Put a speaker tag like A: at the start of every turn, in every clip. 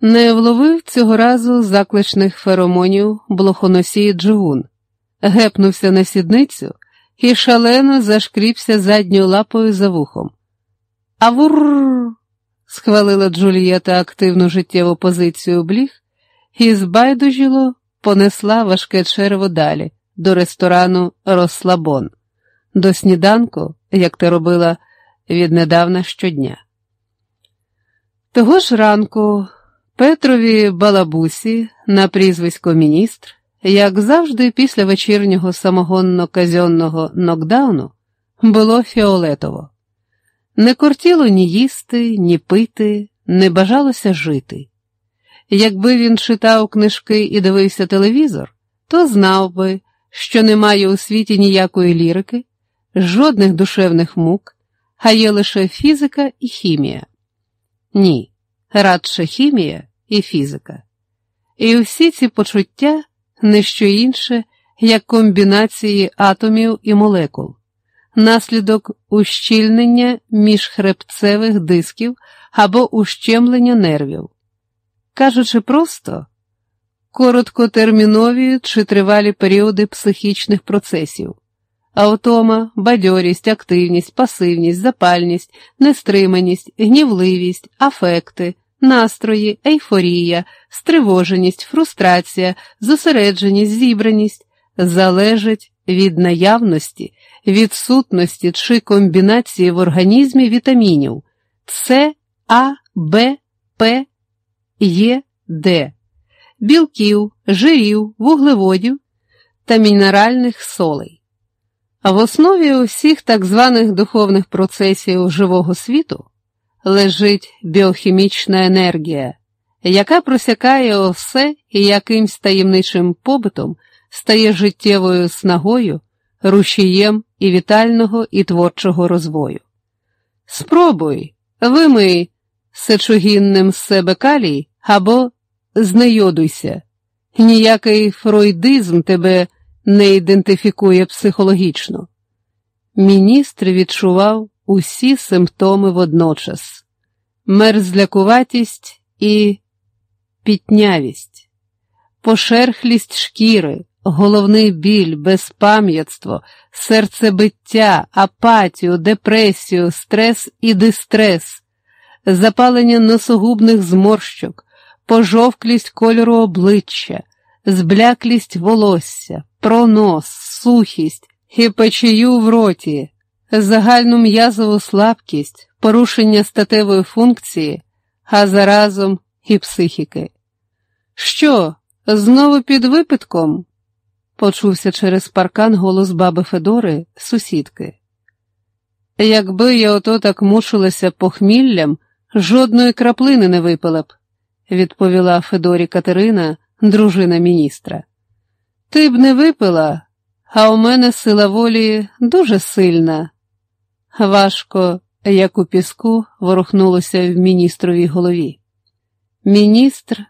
A: Не вловив цього разу закличних феромонів блохоносій Джигун, гепнувся на сідницю і шалено зашкріпся задньою лапою за вухом. Авур. схвалила Джулієта активну життєву позицію бліг і збайдужіло понесла важке черево далі, до ресторану Розслабон, до сніданку, як ти робила віднедавна щодня. Того ж ранку Петрові Балабусі на прізвисько міністр, як завжди, після вечірнього самогонно-казьонного нокдауну, було фіолетово. Не кортіло ні їсти, ні пити, не бажалося жити. Якби він читав книжки і дивився телевізор, то знав би, що немає у світі ніякої лірики, жодних душевних мук, а є лише фізика і хімія. Ні, радше хімія і фізика. І всі ці почуття не що інше, як комбінації атомів і молекул, наслідок ущільнення міжхребцевих дисків або ущемлення нервів. Кажучи просто, короткотермінові чи тривалі періоди психічних процесів, автома, бадьорість, активність, пасивність, запальність, нестриманість, гнівливість, афекти, настрої, ейфорія, стривоженість, фрустрація, зосередженість, зібраність залежать від наявності, відсутності чи комбінації в організмі вітамінів С, А, Б, П, Е, Д, білків, жирів, вуглеводів та мінеральних солей. А в основі усіх так званих духовних процесів живого світу лежить біохімічна енергія, яка просякає все і якимсь таємничим побитом стає життєвою снагою, рушієм і вітального і творчого розвою. Спробуй, вимий сечогінним з себе калій або знайодуйся, ніякий фройдизм тебе не ідентифікує психологічно. Міністр відчував усі симптоми водночас. Мерзлякуватість і пітнявість, пошерхлість шкіри, головний біль, безпам'ятство, серцебиття, апатію, депресію, стрес і дистрес, запалення носогубних зморщок, пожовклість кольору обличчя, збляклість волосся, пронос, сухість, гіпечію в роті, загальну м'язову слабкість, порушення статевої функції, а заразом і психіки. Що, знову під випадком? почувся через паркан голос баби Федори, сусідки. Якби я ото так мучилася похміллям, жодної краплини не випила б, відповіла Федорі Катерина, дружина міністра. Ти б не випила, а у мене сила волі дуже сильна. Важко, як у піску, ворухнулося в міністровій голові. Міністр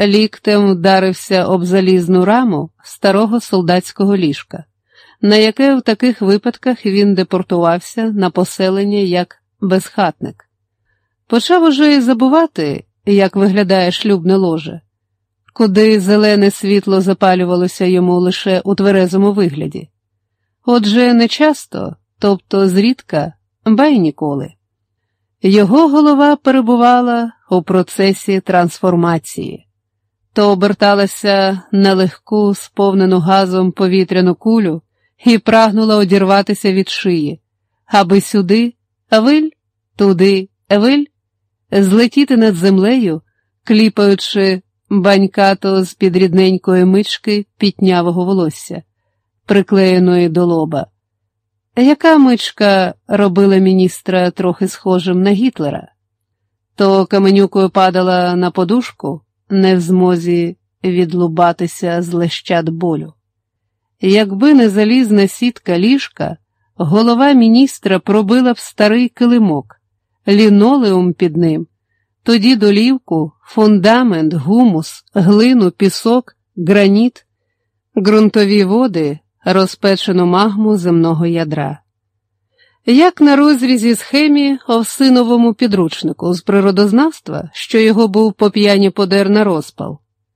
A: ліктем вдарився об залізну раму старого солдатського ліжка, на яке в таких випадках він депортувався на поселення як безхатник. Почав уже й забувати, як виглядає шлюбне ложе, куди зелене світло запалювалося йому лише у тверезому вигляді. Отже, не часто, тобто зрідка, ба й ніколи. Його голова перебувала у процесі трансформації, то оберталася на легку, сповнену газом повітряну кулю і прагнула одірватися від шиї, аби сюди, виль, туди, виль, злетіти над землею, кліпаючи банькато з під рідненької мички пітнявого волосся, приклеєної до лоба. Яка мичка робила міністра трохи схожим на Гітлера? То каменюкою падала на подушку, не в змозі відлубатися з лещат болю. Якби не залізна сітка ліжка, голова міністра пробила б старий килимок, лінолеум під ним, тоді долівку, фундамент, гумус, глину, пісок, граніт, ґрунтові води, розпечену магму земного ядра. як на розрізі схемі овсиновому підручнику з природознавства, що його був по п'яні подер на розпал.